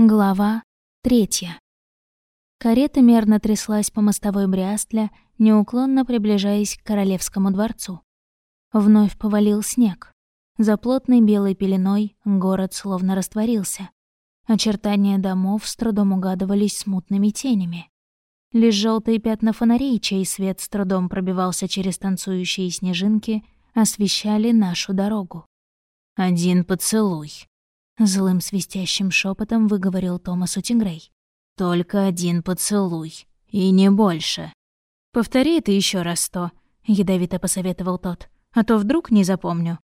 Глава третья. Карета мерно тряслась по мостовой Бриастля, неуклонно приближаясь к королевскому дворцу. Вновь повалил снег. За плотной белой пеленой город словно растворился. Очертания домов с трудом угадывались смутными тенями. Лишь желтые пятна фонарей, чей свет с трудом пробивался через танцующие снежинки, освещали нашу дорогу. «Один поцелуй», Злым свистящим шепотом выговорил Томасу Тингрей. «Только один поцелуй. И не больше». «Повтори это еще раз сто», — ядовито посоветовал тот. «А то вдруг не запомню».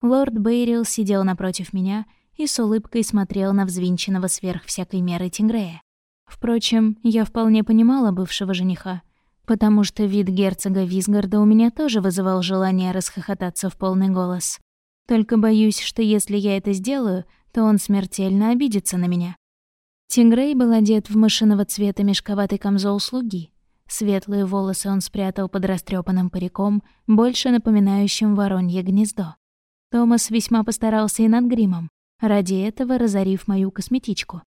Лорд Бейрил сидел напротив меня и с улыбкой смотрел на взвинченного сверх всякой меры Тингрея. Впрочем, я вполне понимала бывшего жениха, потому что вид герцога Визгарда у меня тоже вызывал желание расхохотаться в полный голос. Только боюсь, что если я это сделаю, то он смертельно обидится на меня. Тингрей был одет в мышиного цвета мешковатый камзол слуги. Светлые волосы он спрятал под растрепанным париком, больше напоминающим воронье гнездо. Томас весьма постарался и над гримом, ради этого разорив мою косметичку.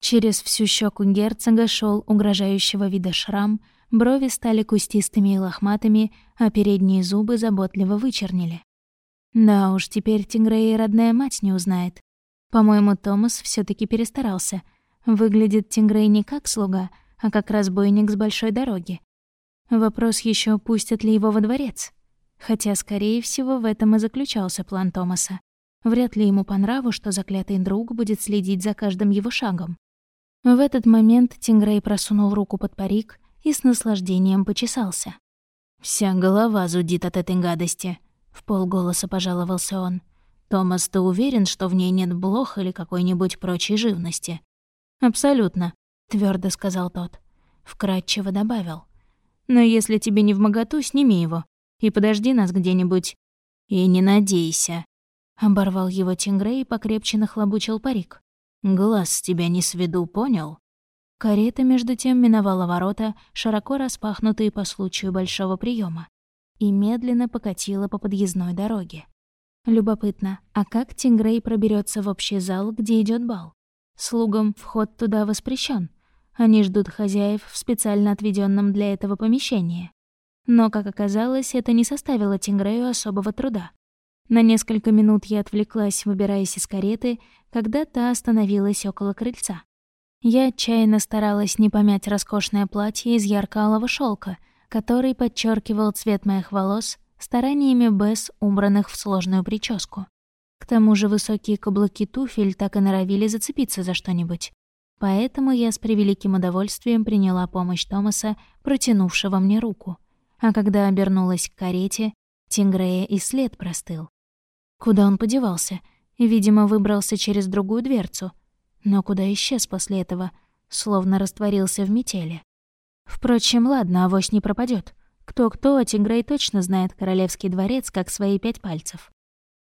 Через всю щеку герцога шел угрожающего вида шрам, брови стали кустистыми и лохматыми, а передние зубы заботливо вычернили. Да уж, теперь Тингрей родная мать не узнает. По-моему, Томас все таки перестарался. Выглядит Тингрей не как слуга, а как разбойник с большой дороги. Вопрос еще пустят ли его во дворец. Хотя, скорее всего, в этом и заключался план Томаса. Вряд ли ему по нраву, что заклятый друг будет следить за каждым его шагом. В этот момент Тингрей просунул руку под парик и с наслаждением почесался. «Вся голова зудит от этой гадости», — в полголоса пожаловался он. «Томас, ты уверен, что в ней нет блох или какой-нибудь прочей живности?» «Абсолютно», — твердо сказал тот. Вкратчиво добавил. «Но если тебе не в моготу, сними его и подожди нас где-нибудь». «И не надейся», — оборвал его Тингрей и покрепче нахлобучил парик. «Глаз с тебя не сведу, понял?» Карета, между тем, миновала ворота, широко распахнутые по случаю большого приема, и медленно покатила по подъездной дороге. Любопытно, а как Тингрей проберется в общий зал, где идет бал? Слугам вход туда воспрещен. Они ждут хозяев в специально отведенном для этого помещении. Но, как оказалось, это не составило Тингрею особого труда. На несколько минут я отвлеклась, выбираясь из кареты, когда та остановилась около крыльца. Я отчаянно старалась не помять роскошное платье из ярко-алого шелка, который подчеркивал цвет моих волос стараниями Бесс, убранных в сложную прическу. К тому же высокие каблуки туфель так и норовили зацепиться за что-нибудь. Поэтому я с превеликим удовольствием приняла помощь Томаса, протянувшего мне руку. А когда обернулась к карете, Тингрея и след простыл. Куда он подевался? Видимо, выбрался через другую дверцу. Но куда исчез после этого? Словно растворился в метели. Впрочем, ладно, авось не пропадет. Кто-кто, а Тигрей точно знает королевский дворец как свои пять пальцев.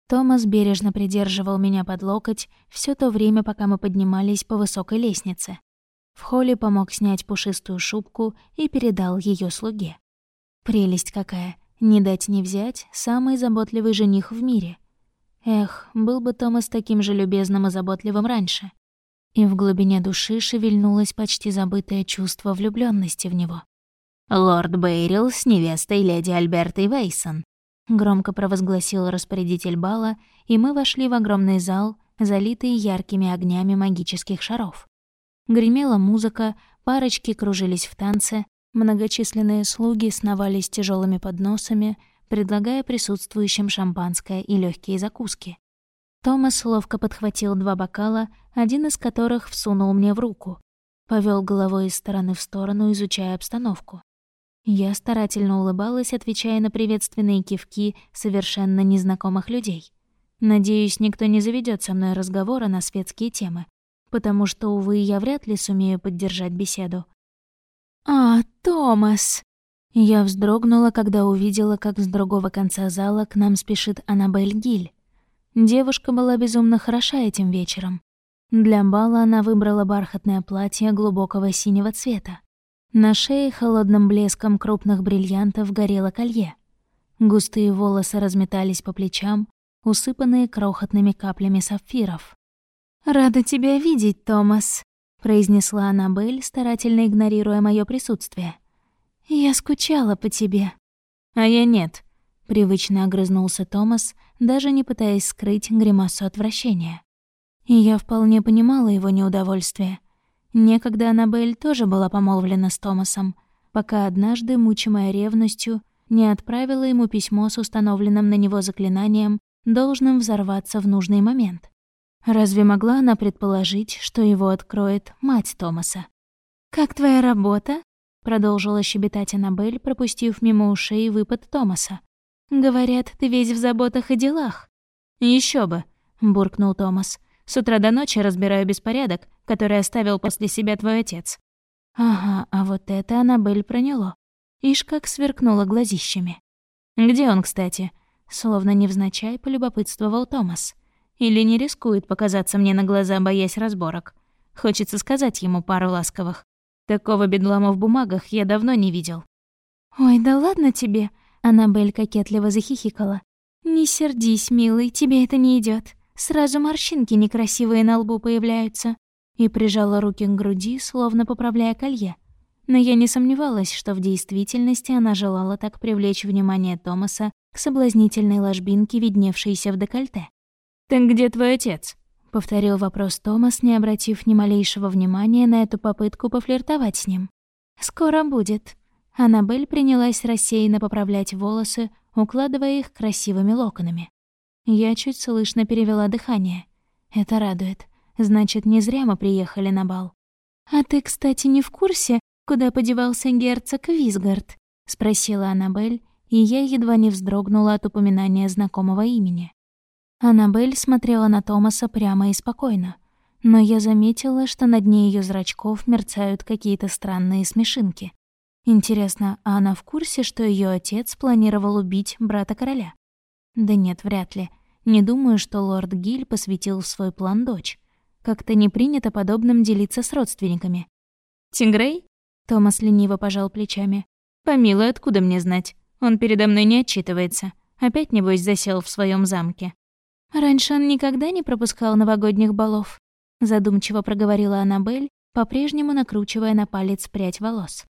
Томас бережно придерживал меня под локоть все то время, пока мы поднимались по высокой лестнице. В холле помог снять пушистую шубку и передал ее слуге. Прелесть какая! Не дать не взять, самый заботливый жених в мире. Эх, был бы Томас таким же любезным и заботливым раньше. И в глубине души шевельнулось почти забытое чувство влюбленности в него. «Лорд Бейрил с невестой леди Альбертой Вейсон», — громко провозгласил распорядитель бала, и мы вошли в огромный зал, залитый яркими огнями магических шаров. Гремела музыка, парочки кружились в танце, многочисленные слуги сновали с тяжелыми подносами, предлагая присутствующим шампанское и легкие закуски. Томас ловко подхватил два бокала, один из которых всунул мне в руку. Повел головой из стороны в сторону, изучая обстановку. Я старательно улыбалась, отвечая на приветственные кивки совершенно незнакомых людей. Надеюсь, никто не заведет со мной разговора на светские темы, потому что, увы, я вряд ли сумею поддержать беседу. «А, Томас!» Я вздрогнула, когда увидела, как с другого конца зала к нам спешит Аннабель Гиль. Девушка была безумно хороша этим вечером. Для бала она выбрала бархатное платье глубокого синего цвета. На шее холодным блеском крупных бриллиантов горело колье. Густые волосы разметались по плечам, усыпанные крохотными каплями сапфиров. «Рада тебя видеть, Томас», — произнесла Аннабель, старательно игнорируя мое присутствие. «Я скучала по тебе». «А я нет», — привычно огрызнулся Томас, даже не пытаясь скрыть гримасу отвращения. И я вполне понимала его неудовольствие. Некогда Аннабель тоже была помолвлена с Томасом, пока однажды, мучимая ревностью, не отправила ему письмо с установленным на него заклинанием, должным взорваться в нужный момент. Разве могла она предположить, что его откроет мать Томаса? «Как твоя работа?» — продолжила щебетать Аннабель, пропустив мимо ушей выпад Томаса. «Говорят, ты весь в заботах и делах». Еще бы», — буркнул Томас. «С утра до ночи разбираю беспорядок, который оставил после себя твой отец». Ага, а вот это Аннабель проняло. Ишь как сверкнула глазищами. «Где он, кстати?» Словно невзначай полюбопытствовал Томас. Или не рискует показаться мне на глаза, боясь разборок. Хочется сказать ему пару ласковых. Такого бедлама в бумагах я давно не видел. «Ой, да ладно тебе!» Аннабель кокетливо захихикала. «Не сердись, милый, тебе это не идет. Сразу морщинки некрасивые на лбу появляются». И прижала руки к груди, словно поправляя колье. Но я не сомневалась, что в действительности она желала так привлечь внимание Томаса к соблазнительной ложбинке, видневшейся в декольте. «Так где твой отец?» — повторил вопрос Томас, не обратив ни малейшего внимания на эту попытку пофлиртовать с ним. «Скоро будет». Аннабель принялась рассеянно поправлять волосы, укладывая их красивыми локонами. Я чуть слышно перевела дыхание. Это радует. Значит, не зря мы приехали на бал. «А ты, кстати, не в курсе, куда подевался герцог Визгард?» — спросила Аннабель, и я едва не вздрогнула от упоминания знакомого имени. Аннабель смотрела на Томаса прямо и спокойно, но я заметила, что на дне ее зрачков мерцают какие-то странные смешинки. Интересно, а она в курсе, что ее отец планировал убить брата короля? Да нет, вряд ли. Не думаю, что лорд Гиль посвятил в свой план дочь. Как-то не принято подобным делиться с родственниками. «Тингрей?» — Томас лениво пожал плечами. «Помилуй, откуда мне знать? Он передо мной не отчитывается. Опять, небось, засел в своем замке». «Раньше он никогда не пропускал новогодних балов», — задумчиво проговорила Аннабель, по-прежнему накручивая на палец прядь волос.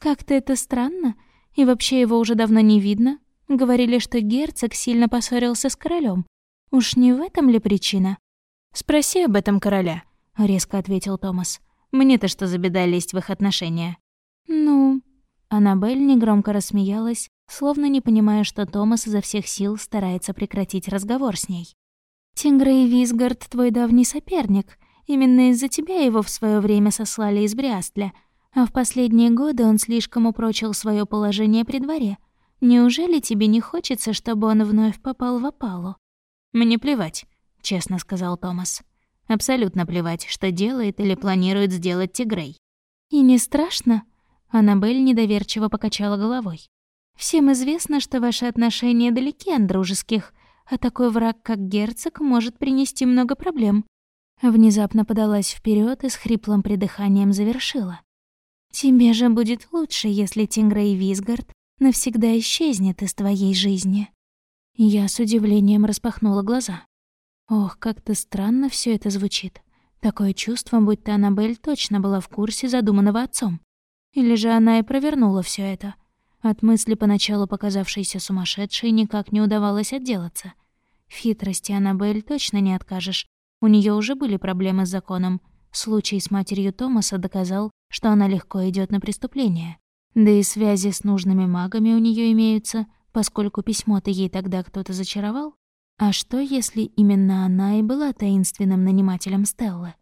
«Как-то это странно, и вообще его уже давно не видно. Говорили, что герцог сильно поссорился с королем. Уж не в этом ли причина?» «Спроси об этом короля», — резко ответил Томас. «Мне-то что за беда лезть в их отношения?» «Ну...» Аннабель негромко рассмеялась, словно не понимая, что Томас изо всех сил старается прекратить разговор с ней. Тингрей Висгард — твой давний соперник. Именно из-за тебя его в свое время сослали из Брястля, а в последние годы он слишком упрочил свое положение при дворе. Неужели тебе не хочется, чтобы он вновь попал в опалу?» «Мне плевать», — честно сказал Томас. «Абсолютно плевать, что делает или планирует сделать Тигрей». «И не страшно?» Аннабель недоверчиво покачала головой. «Всем известно, что ваши отношения далеки от дружеских, а такой враг, как герцог, может принести много проблем. Внезапно подалась вперед и с хриплым придыханием завершила. «Тебе же будет лучше, если Тингрей Визгард навсегда исчезнет из твоей жизни». Я с удивлением распахнула глаза. Ох, как-то странно все это звучит. Такое чувство, будто Аннабель точно была в курсе задуманного отцом. Или же она и провернула все это. От мысли, поначалу показавшейся сумасшедшей, никак не удавалось отделаться. В хитрости Аннабель точно не откажешь. У нее уже были проблемы с законом. Случай с матерью Томаса доказал, что она легко идет на преступление. Да и связи с нужными магами у нее имеются, поскольку письмо-то ей тогда кто-то зачаровал. А что, если именно она и была таинственным нанимателем Стеллы?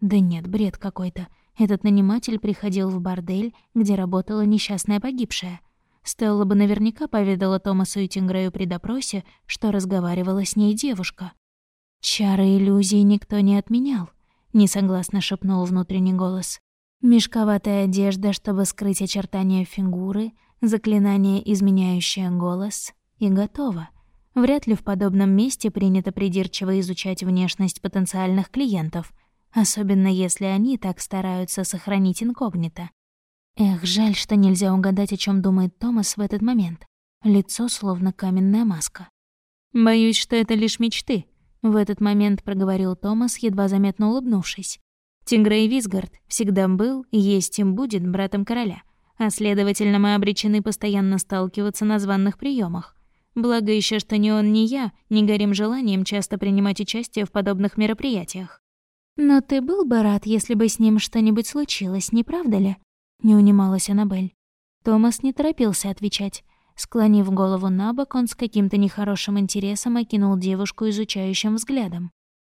Да нет, бред какой-то. Этот наниматель приходил в бордель, где работала несчастная погибшая. Стелла бы наверняка поведала Томасу и Тингрею при допросе, что разговаривала с ней девушка. «Чары иллюзий никто не отменял», — несогласно шепнул внутренний голос. Мешковатая одежда, чтобы скрыть очертания фигуры, заклинание, изменяющее голос, и готово. Вряд ли в подобном месте принято придирчиво изучать внешность потенциальных клиентов — особенно если они так стараются сохранить инкогнито. Эх, жаль, что нельзя угадать, о чем думает Томас в этот момент. Лицо словно каменная маска. «Боюсь, что это лишь мечты», — В этот момент проговорил Томас, едва заметно улыбнувшись. Тингрей Висгард всегда был, есть и будет братом короля, а следовательно, мы обречены постоянно сталкиваться на званных приемах. Благо еще, что ни он, ни я не горим желанием часто принимать участие в подобных мероприятиях. «Но ты был бы рад, если бы с ним что-нибудь случилось, не правда ли?» — не унималась Аннабель. Томас не торопился отвечать. Склонив голову на бок, он с каким-то нехорошим интересом окинул девушку изучающим взглядом.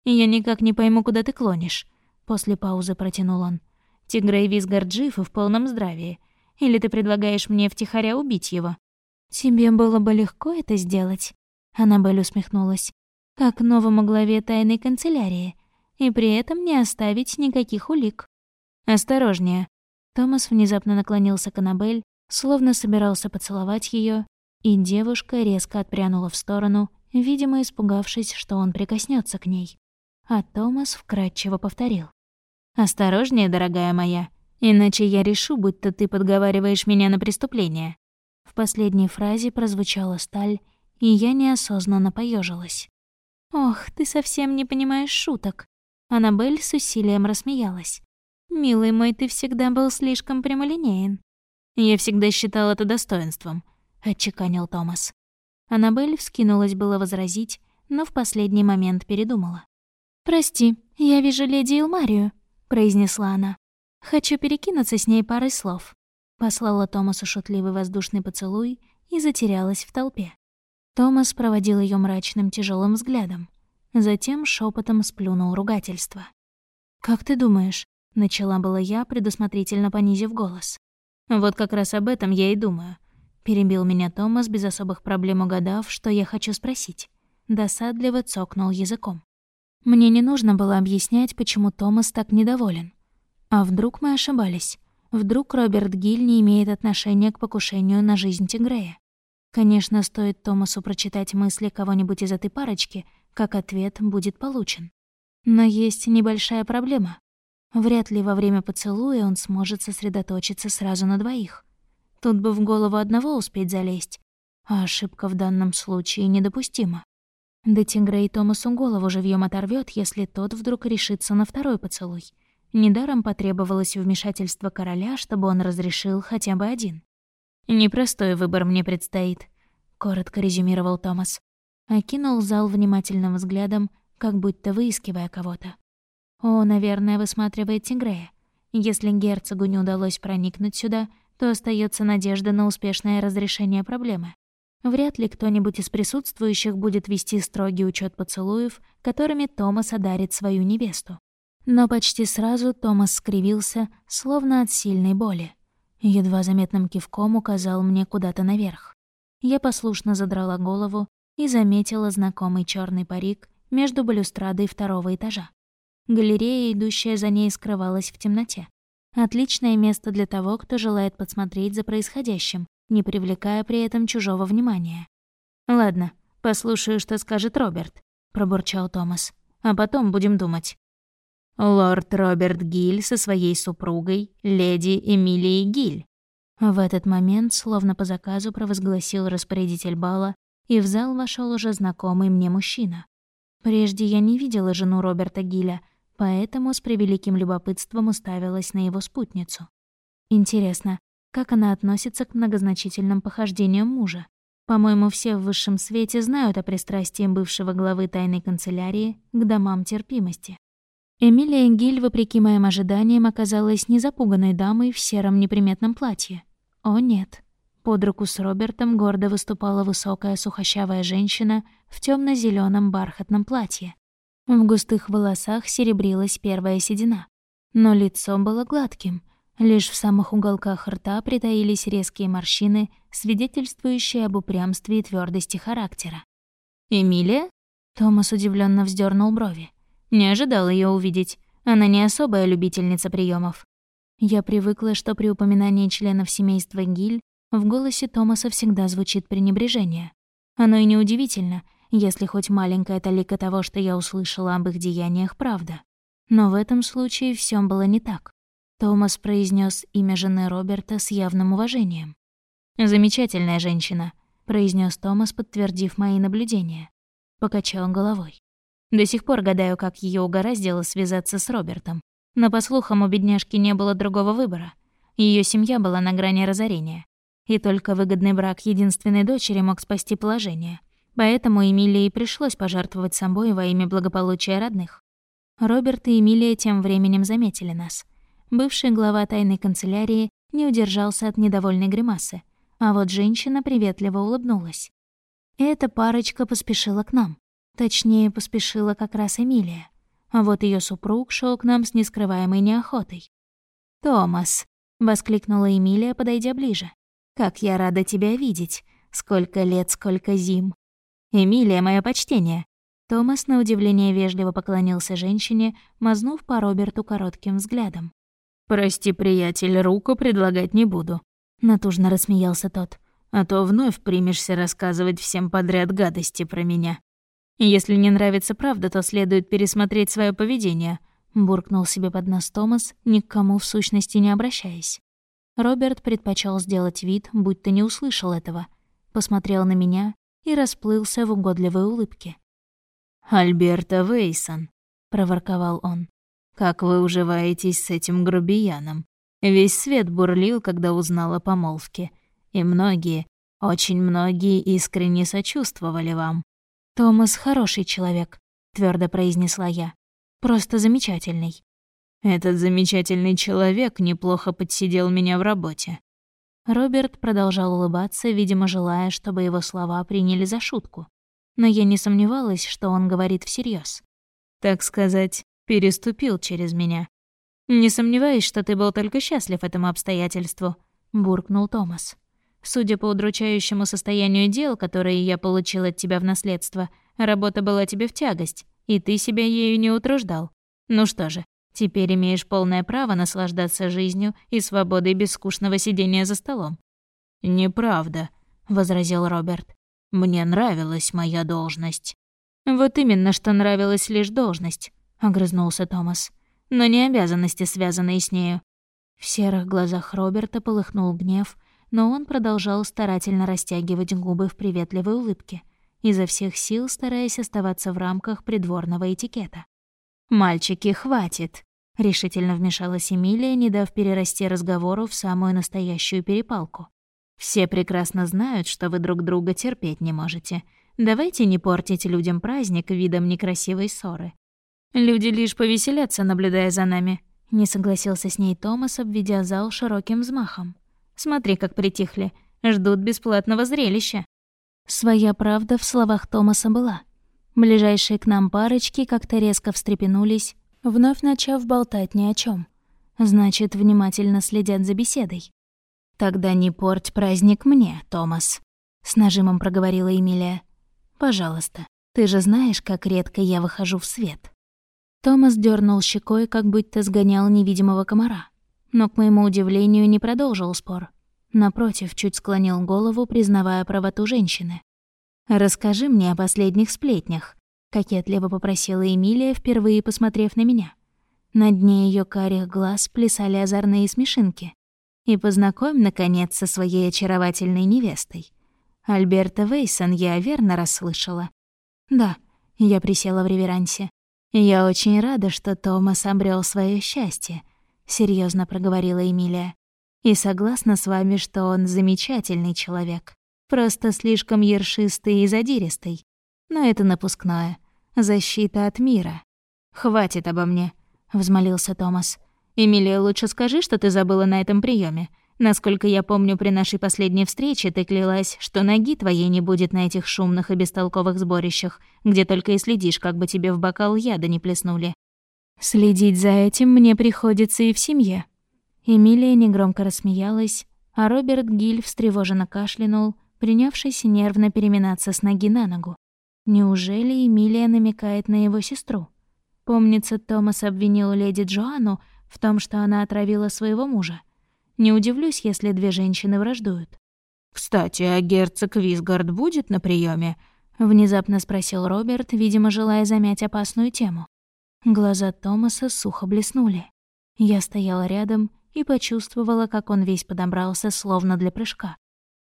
«Я никак не пойму, куда ты клонишь», — после паузы протянул он. «Тигрей Визгард жив и в полном здравии. Или ты предлагаешь мне втихаря убить его?» «Тебе было бы легко это сделать», — Аннабель усмехнулась. «Как новому главе тайной канцелярии, и при этом не оставить никаких улик». «Осторожнее». Томас внезапно наклонился к Аннабель словно собирался поцеловать ее, и девушка резко отпрянула в сторону, видимо, испугавшись, что он прикоснется к ней. А Томас вкратчиво повторил. «Осторожнее, дорогая моя, иначе я решу, будто ты подговариваешь меня на преступление». В последней фразе прозвучала сталь, и я неосознанно поежилась. «Ох, ты совсем не понимаешь шуток». Аннабель с усилием рассмеялась. «Милый мой, ты всегда был слишком прямолинеен. «Я всегда считал это достоинством», — отчеканил Томас. Аннабель вскинулась было возразить, но в последний момент передумала. «Прости, я вижу леди Илмарию», — произнесла она. «Хочу перекинуться с ней парой слов». Послала Томасу шутливый воздушный поцелуй и затерялась в толпе. Томас проводил ее мрачным тяжелым взглядом. Затем шепотом сплюнул ругательство. «Как ты думаешь?» — начала была я, предусмотрительно понизив голос. «Вот как раз об этом я и думаю», — перебил меня Томас, без особых проблем угадав, что я хочу спросить. Досадливо цокнул языком. Мне не нужно было объяснять, почему Томас так недоволен. А вдруг мы ошибались? Вдруг Роберт Гиль не имеет отношения к покушению на жизнь Тигрея? Конечно, стоит Томасу прочитать мысли кого-нибудь из этой парочки, как ответ будет получен. Но есть небольшая проблема. Вряд ли во время поцелуя он сможет сосредоточиться сразу на двоих. Тут бы в голову одного успеть залезть, а ошибка в данном случае недопустима. Да Тингрей Томасу голову живьем оторвет, если тот вдруг решится на второй поцелуй. Недаром потребовалось вмешательство короля, чтобы он разрешил хотя бы один. «Непростой выбор мне предстоит», — коротко резюмировал Томас. Окинул зал внимательным взглядом, как будто выискивая кого-то. О, наверное, высматривает Тигрея. Если герцогу не удалось проникнуть сюда, то остается надежда на успешное разрешение проблемы. Вряд ли кто-нибудь из присутствующих будет вести строгий учет поцелуев, которыми Томас одарит свою невесту. Но почти сразу Томас скривился, словно от сильной боли. Едва заметным кивком указал мне куда-то наверх. Я послушно задрала голову и заметила знакомый черный парик между балюстрадой второго этажа. Галерея, идущая за ней, скрывалась в темноте. Отличное место для того, кто желает подсмотреть за происходящим, не привлекая при этом чужого внимания. «Ладно, послушаю, что скажет Роберт», — пробурчал Томас. «А потом будем думать». Лорд Роберт Гиль со своей супругой, леди Эмилией Гиль. В этот момент, словно по заказу, провозгласил распорядитель бала, и в зал вошел уже знакомый мне мужчина. Прежде я не видела жену Роберта Гиля, поэтому с превеликим любопытством уставилась на его спутницу. Интересно, как она относится к многозначительным похождениям мужа? По-моему, все в высшем свете знают о пристрастии бывшего главы тайной канцелярии к домам терпимости. Эмилия Гиль, вопреки моим ожиданиям, оказалась не запуганной дамой в сером неприметном платье. О нет. Под руку с Робертом гордо выступала высокая сухощавая женщина в темно зеленом бархатном платье. В густых волосах серебрилась первая седина. Но лицо было гладким. Лишь в самых уголках рта притаились резкие морщины, свидетельствующие об упрямстве и твердости характера. «Эмилия?» Томас удивленно вздернул брови. «Не ожидал ее увидеть. Она не особая любительница приемов. Я привыкла, что при упоминании членов семейства Гиль в голосе Томаса всегда звучит пренебрежение. Оно и неудивительно — если хоть маленькая талика того, что я услышала об их деяниях, правда. Но в этом случае все было не так. Томас произнес имя жены Роберта с явным уважением. «Замечательная женщина», — произнес Томас, подтвердив мои наблюдения. Покачал головой. До сих пор гадаю, как ее угораздило связаться с Робертом. Но, по слухам, у бедняжки не было другого выбора. Ее семья была на грани разорения. И только выгодный брак единственной дочери мог спасти положение. Поэтому Эмилии пришлось пожертвовать собой во имя благополучия родных. Роберт и Эмилия тем временем заметили нас. Бывший глава тайной канцелярии не удержался от недовольной гримасы, а вот женщина приветливо улыбнулась. Эта парочка поспешила к нам. Точнее, поспешила как раз Эмилия. А вот ее супруг шел к нам с нескрываемой неохотой. «Томас», — воскликнула Эмилия, подойдя ближе. «Как я рада тебя видеть! Сколько лет, сколько зим!» «Эмилия, мое почтение!» Томас на удивление вежливо поклонился женщине, мазнув по Роберту коротким взглядом. «Прости, приятель, руку предлагать не буду», — натужно рассмеялся тот. «А то вновь примешься рассказывать всем подряд гадости про меня. Если не нравится правда, то следует пересмотреть свое поведение», — буркнул себе под нос Томас, ни к кому в сущности не обращаясь. Роберт предпочел сделать вид, будто не услышал этого, посмотрел на меня и расплылся в угодливой улыбке. «Альберта Вейсон», — проворковал он, — «как вы уживаетесь с этим грубияном? Весь свет бурлил, когда узнал о помолвке, и многие, очень многие искренне сочувствовали вам». «Томас хороший человек», — твердо произнесла я. «Просто замечательный». Этот замечательный человек неплохо подсидел меня в работе. Роберт продолжал улыбаться, видимо, желая, чтобы его слова приняли за шутку. Но я не сомневалась, что он говорит всерьез. Так сказать, переступил через меня. «Не сомневаюсь, что ты был только счастлив этому обстоятельству», — буркнул Томас. «Судя по удручающему состоянию дел, которые я получил от тебя в наследство, работа была тебе в тягость, и ты себя ею не утруждал. Ну что же, Теперь имеешь полное право наслаждаться жизнью и свободой без скучного сидения за столом». «Неправда», — возразил Роберт. «Мне нравилась моя должность». «Вот именно, что нравилась лишь должность», — огрызнулся Томас. «Но не обязанности, связанные с нею». В серых глазах Роберта полыхнул гнев, но он продолжал старательно растягивать губы в приветливой улыбке, изо всех сил стараясь оставаться в рамках придворного этикета. «Мальчики, хватит!» — решительно вмешалась Эмилия, не дав перерасти разговору в самую настоящую перепалку. «Все прекрасно знают, что вы друг друга терпеть не можете. Давайте не портить людям праздник видом некрасивой ссоры. Люди лишь повеселятся, наблюдая за нами», — не согласился с ней Томас, обведя зал широким взмахом. «Смотри, как притихли. Ждут бесплатного зрелища». Своя правда в словах Томаса была. Ближайшие к нам парочки как-то резко встрепенулись, вновь начав болтать ни о чем. Значит, внимательно следят за беседой. «Тогда не порть праздник мне, Томас», — с нажимом проговорила Эмилия. «Пожалуйста, ты же знаешь, как редко я выхожу в свет». Томас дернул щекой, как будто сгонял невидимого комара. Но, к моему удивлению, не продолжил спор. Напротив, чуть склонил голову, признавая правоту женщины. «Расскажи мне о последних сплетнях», — кокетливо попросила Эмилия, впервые посмотрев на меня. На дне ее карих глаз плясали озорные смешинки. «И познакомь, наконец, со своей очаровательной невестой. Альберта Вейсон я верно расслышала?» «Да», — я присела в реверансе. «Я очень рада, что Томас обрел свое счастье», — серьезно проговорила Эмилия. «И согласна с вами, что он замечательный человек, просто слишком ершистый и задиристый. Но это напускное. Защита от мира. «Хватит обо мне», — взмолился Томас. «Эмилия, лучше скажи, что ты забыла на этом приеме. Насколько я помню, при нашей последней встрече ты клялась, что ноги твоей не будет на этих шумных и бестолковых сборищах, где только и следишь, как бы тебе в бокал яда не плеснули». «Следить за этим мне приходится и в семье». Эмилия негромко рассмеялась, а Роберт Гиль встревоженно кашлянул, принявшись нервно переминаться с ноги на ногу. Неужели Эмилия намекает на его сестру? Помнится, Томас обвинил леди Джоанну в том, что она отравила своего мужа. Не удивлюсь, если две женщины враждуют. «Кстати, а герцог Висгард будет на приеме? внезапно спросил Роберт, видимо, желая замять опасную тему. Глаза Томаса сухо блеснули. Я стояла рядом и почувствовала, как он весь подобрался, словно для прыжка.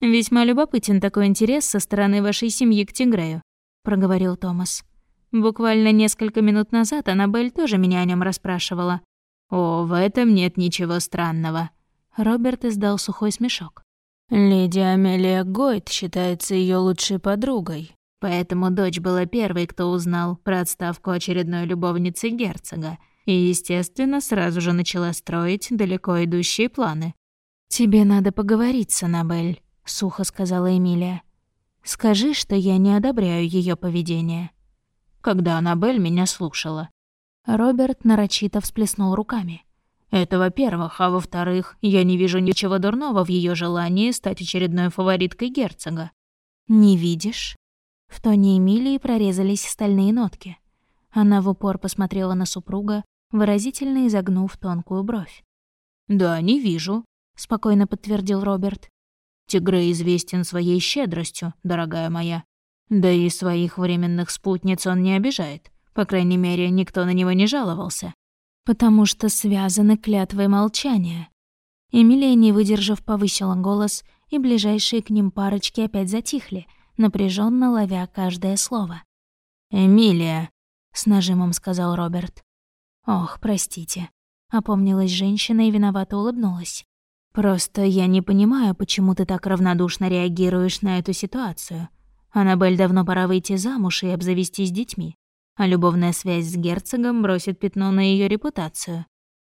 «Весьма любопытен такой интерес со стороны вашей семьи к Тигрею», — проговорил Томас. Буквально несколько минут назад Аннабель тоже меня о нем расспрашивала. «О, в этом нет ничего странного». Роберт издал сухой смешок. «Леди Амелия Гойд считается ее лучшей подругой, поэтому дочь была первой, кто узнал про отставку очередной любовницы герцога, и, естественно, сразу же начала строить далеко идущие планы. «Тебе надо поговорить с Аннабель», — сухо сказала Эмилия. «Скажи, что я не одобряю ее поведение». Когда Аннабель меня слушала. Роберт нарочито всплеснул руками. Это во-первых, а во-вторых, я не вижу ничего дурного в ее желании стать очередной фавориткой герцога. «Не видишь?» В тоне Эмилии прорезались стальные нотки. Она в упор посмотрела на супруга, выразительно изогнув тонкую бровь. «Да, не вижу», — спокойно подтвердил Роберт. «Тигрей известен своей щедростью, дорогая моя. Да и своих временных спутниц он не обижает. По крайней мере, никто на него не жаловался. Потому что связаны клятвой молчания». Эмилия, не выдержав, повысила голос, и ближайшие к ним парочки опять затихли, напряженно ловя каждое слово. «Эмилия», — с нажимом сказал Роберт. «Ох, простите». Опомнилась женщина и виновато улыбнулась. «Просто я не понимаю, почему ты так равнодушно реагируешь на эту ситуацию. Аннабель давно пора выйти замуж и обзавестись детьми, а любовная связь с герцогом бросит пятно на ее репутацию».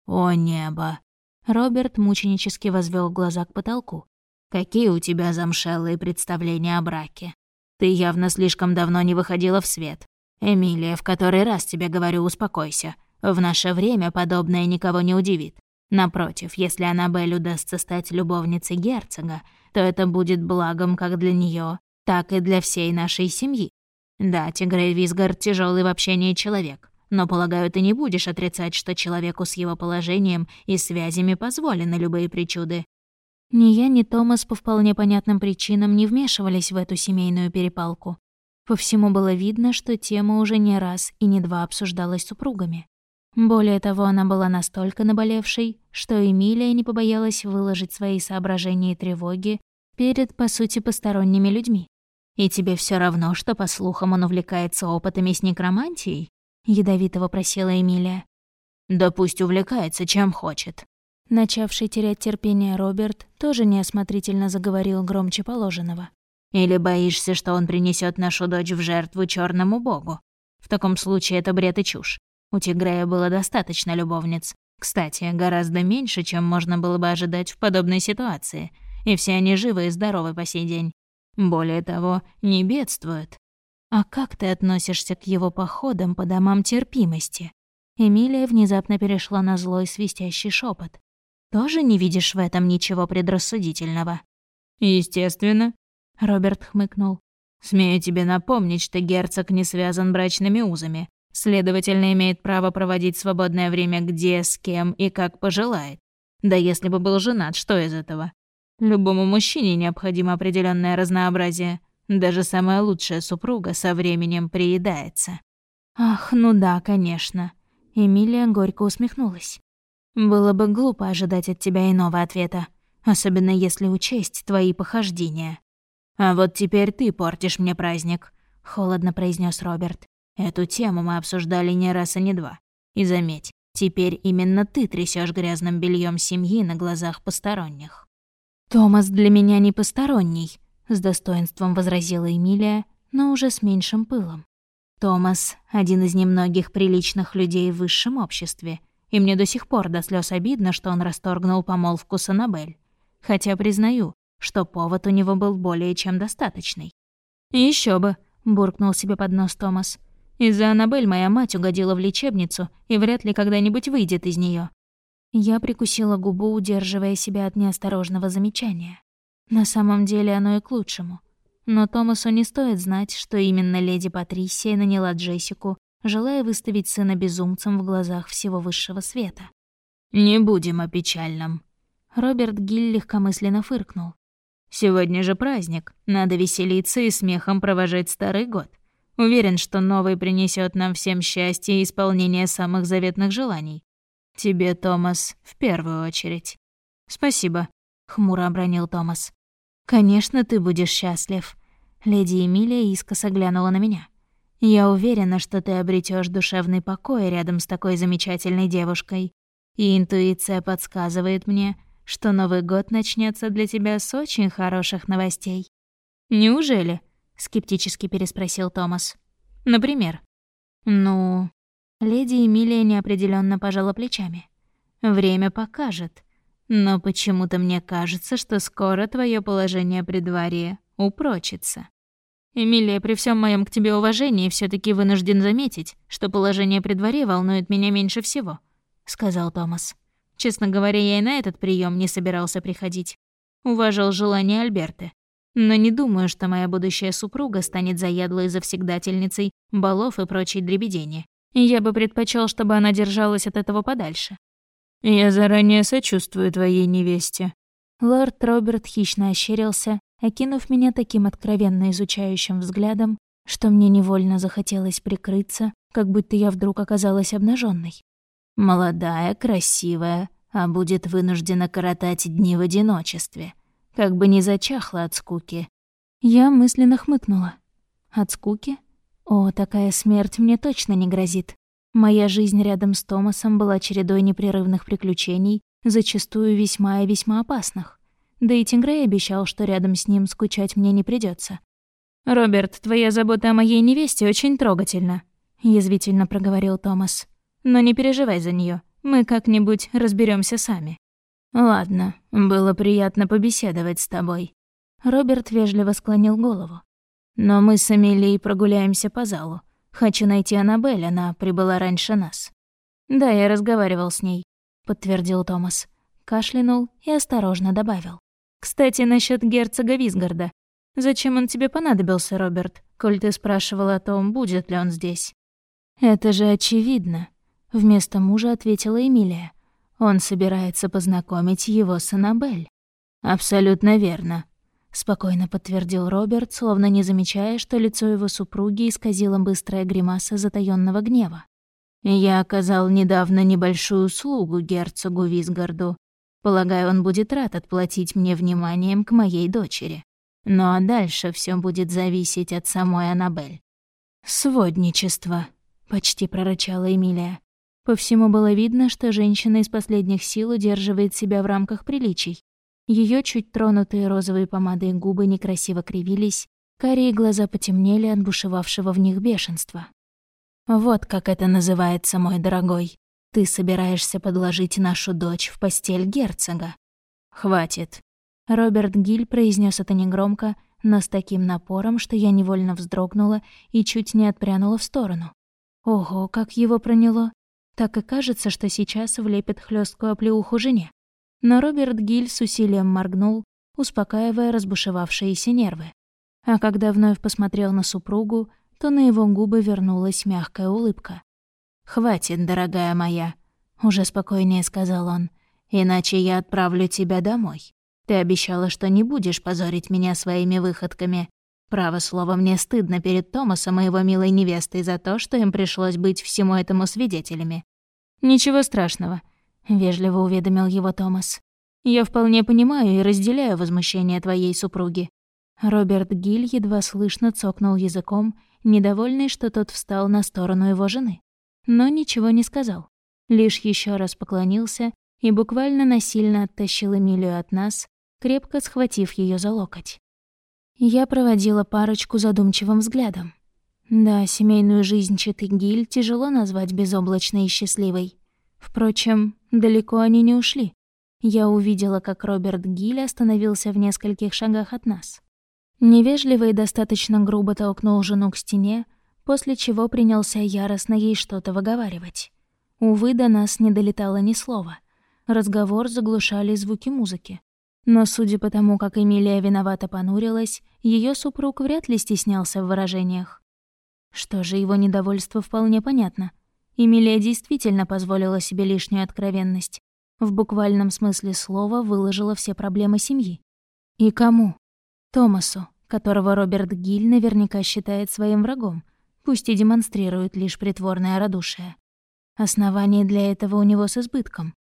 «О небо!» Роберт мученически возвел глаза к потолку. «Какие у тебя замшелые представления о браке? Ты явно слишком давно не выходила в свет. Эмилия, в который раз тебе говорю, успокойся. В наше время подобное никого не удивит. Напротив, если Аннабель удастся стать любовницей герцога, то это будет благом как для нее, так и для всей нашей семьи. Да, Тигрей Визгар тяжелый в общении человек, но, полагаю, ты не будешь отрицать, что человеку с его положением и связями позволены любые причуды. Ни я, ни Томас по вполне понятным причинам не вмешивались в эту семейную перепалку. По всему было видно, что тема уже не раз и не два обсуждалась супругами. Более того, она была настолько наболевшей, что Эмилия не побоялась выложить свои соображения и тревоги перед, по сути, посторонними людьми. «И тебе все равно, что, по слухам, он увлекается опытами с некромантией?» — ядовито вопросила Эмилия. «Да пусть увлекается, чем хочет». Начавший терять терпение Роберт тоже неосмотрительно заговорил громче положенного. «Или боишься, что он принесет нашу дочь в жертву черному богу? В таком случае это бред и чушь. У Тигрея было достаточно любовниц. Кстати, гораздо меньше, чем можно было бы ожидать в подобной ситуации. И все они живы и здоровы по сей день. Более того, не бедствуют. А как ты относишься к его походам по домам терпимости? Эмилия внезапно перешла на злой свистящий шепот. Тоже не видишь в этом ничего предрассудительного? Естественно, Роберт хмыкнул. Смею тебе напомнить, что герцог не связан брачными узами. Следовательно, имеет право проводить свободное время где, с кем и как пожелает. Да если бы был женат, что из этого? Любому мужчине необходимо определенное разнообразие. Даже самая лучшая супруга со временем приедается. Ах, ну да, конечно. Эмилия горько усмехнулась. Было бы глупо ожидать от тебя иного ответа, особенно если учесть твои похождения. А вот теперь ты портишь мне праздник, холодно произнес Роберт. Эту тему мы обсуждали не раз и не два. И заметь, теперь именно ты трясешь грязным бельем семьи на глазах посторонних. Томас для меня не посторонний, с достоинством возразила Эмилия, но уже с меньшим пылом. Томас — один из немногих приличных людей в высшем обществе, и мне до сих пор до слез обидно, что он расторгнул помолвку с Аннабель. Хотя признаю, что повод у него был более чем достаточный. Еще бы», — буркнул себе под нос Томас. Из-за Аннабель моя мать угодила в лечебницу и вряд ли когда-нибудь выйдет из нее. Я прикусила губу, удерживая себя от неосторожного замечания. На самом деле оно и к лучшему. Но Томасу не стоит знать, что именно леди Патрисия наняла Джессику, желая выставить сына безумцем в глазах всего высшего света. «Не будем о печальном». Роберт Гиль легкомысленно фыркнул. «Сегодня же праздник, надо веселиться и смехом провожать старый год. Уверен, что новый принесет нам всем счастье и исполнение самых заветных желаний. Тебе, Томас, в первую очередь. Спасибо, хмуро обронил Томас. Конечно, ты будешь счастлив. Леди Эмилия искоса глянула на меня. Я уверена, что ты обретешь душевный покой рядом с такой замечательной девушкой. И интуиция подсказывает мне, что Новый год начнется для тебя с очень хороших новостей. Неужели? скептически переспросил Томас. Например. Ну, леди Эмилия неопределенно пожала плечами. Время покажет. Но почему-то мне кажется, что скоро твое положение при дворе упрочится. Эмилия, при всем моем к тебе уважении, все таки вынужден заметить, что положение при дворе волнует меня меньше всего, сказал Томас. Честно говоря, я и на этот прием не собирался приходить. Уважал желание Альберты. Но не думаю, что моя будущая супруга станет заядлой завсегдательницей балов и прочей дребедени. Я бы предпочел, чтобы она держалась от этого подальше. «Я заранее сочувствую твоей невесте». Лорд Роберт хищно ощерился окинув меня таким откровенно изучающим взглядом, что мне невольно захотелось прикрыться, как будто я вдруг оказалась обнаженной. Молодая, красивая, а будет вынуждена коротать дни в одиночестве, как бы не зачахла от скуки. Я мысленно хмыкнула. От скуки? О, такая смерть мне точно не грозит. Моя жизнь рядом с Томасом была чередой непрерывных приключений, зачастую весьма и весьма опасных. Да и Тингрей обещал, что рядом с ним скучать мне не придется. «Роберт, твоя забота о моей невесте очень трогательна», — язвительно проговорил Томас. «Но не переживай за нее, мы как-нибудь разберемся сами». «Ладно, было приятно побеседовать с тобой». Роберт вежливо склонил голову. «Но мы с Амелией прогуляемся по залу. Хочу найти Аннабель, она прибыла раньше нас». «Да, я разговаривал с ней», — подтвердил Томас. Кашлянул и осторожно добавил. Кстати, насчет герцога Визгарда. Зачем он тебе понадобился, Роберт, коль ты спрашивал о том, будет ли он здесь? Это же очевидно, вместо мужа ответила Эмилия. Он собирается познакомить его с Аннабель. Абсолютно верно, спокойно подтвердил Роберт, словно не замечая, что лицо его супруги исказило быстрая гримаса затаённого гнева. Я оказал недавно небольшую услугу герцогу Визгарду, Полагаю, он будет рад отплатить мне вниманием к моей дочери. Ну а дальше все будет зависеть от самой Аннабель. «Сводничество», — почти прорычала Эмилия. По всему было видно, что женщина из последних сил удерживает себя в рамках приличий. Ее чуть тронутые розовой помадой губы некрасиво кривились, карие глаза потемнели от бушевавшего в них бешенства. «Вот как это называется, мой дорогой. Ты собираешься подложить нашу дочь в постель герцога. Хватит. Роберт Гиль произнес это негромко, но с таким напором, что я невольно вздрогнула и чуть не отпрянула в сторону. Ого, как его проняло. Так и кажется, что сейчас влепит хлесткую оплеуху жене. Но Роберт Гиль с усилием моргнул, успокаивая разбушевавшиеся нервы. А когда вновь посмотрел на супругу, то на его губы вернулась мягкая улыбка. «Хватит, дорогая моя», — уже спокойнее сказал он, «иначе я отправлю тебя домой. Ты обещала, что не будешь позорить меня своими выходками. Право слово, мне стыдно перед Томасом и его милой невестой за то, что им пришлось быть всему этому свидетелями». «Ничего страшного», — вежливо уведомил его Томас. «Я вполне понимаю и разделяю возмущение твоей супруги». Роберт Гиль едва слышно цокнул языком, недовольный, что тот встал на сторону его жены но ничего не сказал. Лишь еще раз поклонился и буквально насильно оттащил Эмилию от нас, крепко схватив ее за локоть. Я проводила парочку задумчивым взглядом. Да, семейную жизнь Читы Гиль тяжело назвать безоблачной и счастливой. Впрочем, далеко они не ушли. Я увидела, как Роберт Гиль остановился в нескольких шагах от нас. Невежливо и достаточно грубо толкнул жену к стене, после чего принялся яростно ей что-то выговаривать. Увы, до нас не долетало ни слова. Разговор заглушали звуки музыки. Но судя по тому, как Эмилия виновато понурилась, ее супруг вряд ли стеснялся в выражениях. Что же, его недовольство вполне понятно. Эмилия действительно позволила себе лишнюю откровенность. В буквальном смысле слова выложила все проблемы семьи. И кому? Томасу, которого Роберт Гиль наверняка считает своим врагом — пусть и демонстрирует лишь притворное радушие. Оснований для этого у него с избытком.